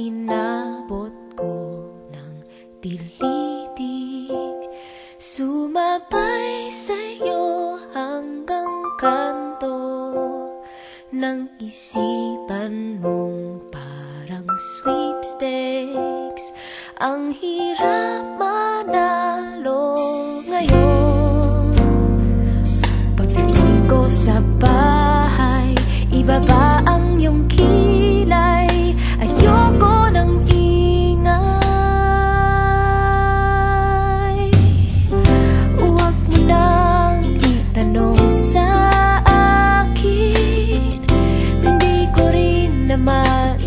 Inabot ko ng pilitig Sumabay sa'yo hanggang kanto Nang isipan mong parang sweepstakes. Ang hirap manalo ngayon. Pagdating ko sa bahay Ibabalik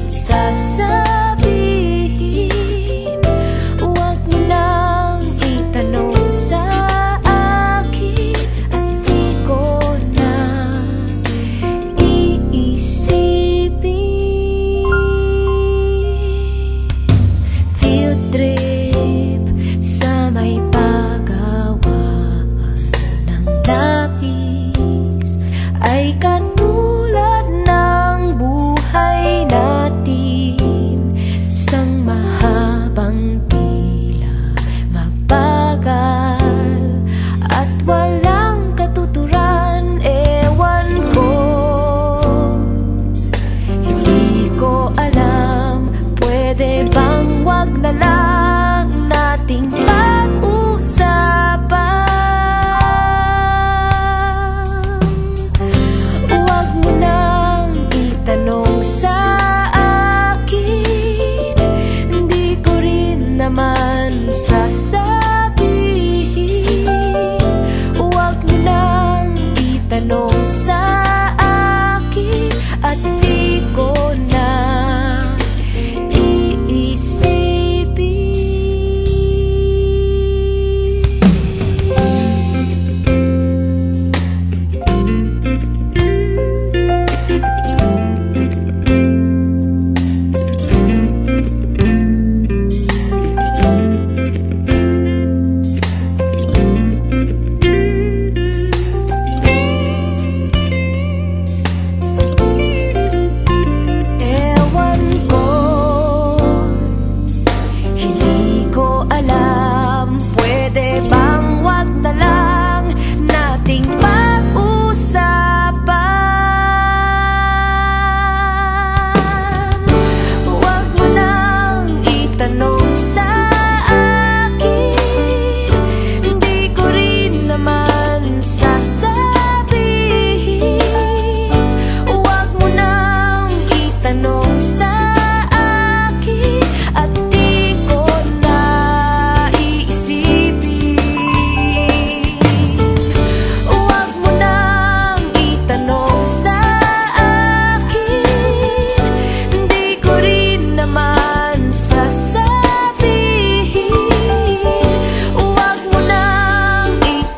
Sasabihin sa akin. Hindi ko rin naman sasabihin. Huwag mo nang itanong sa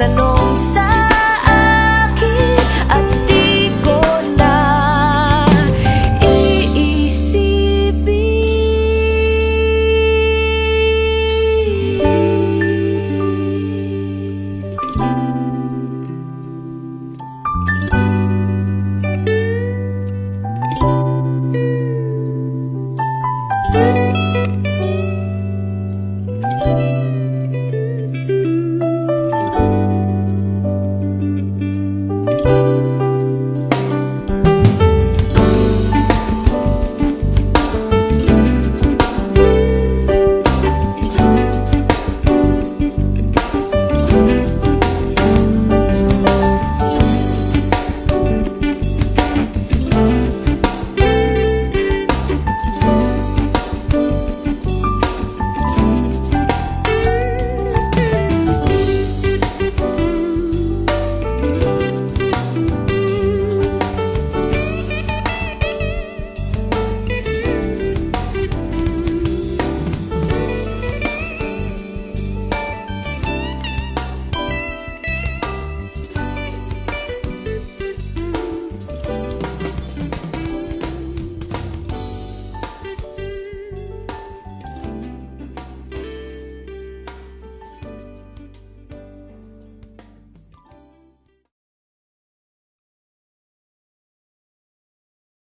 tanong sa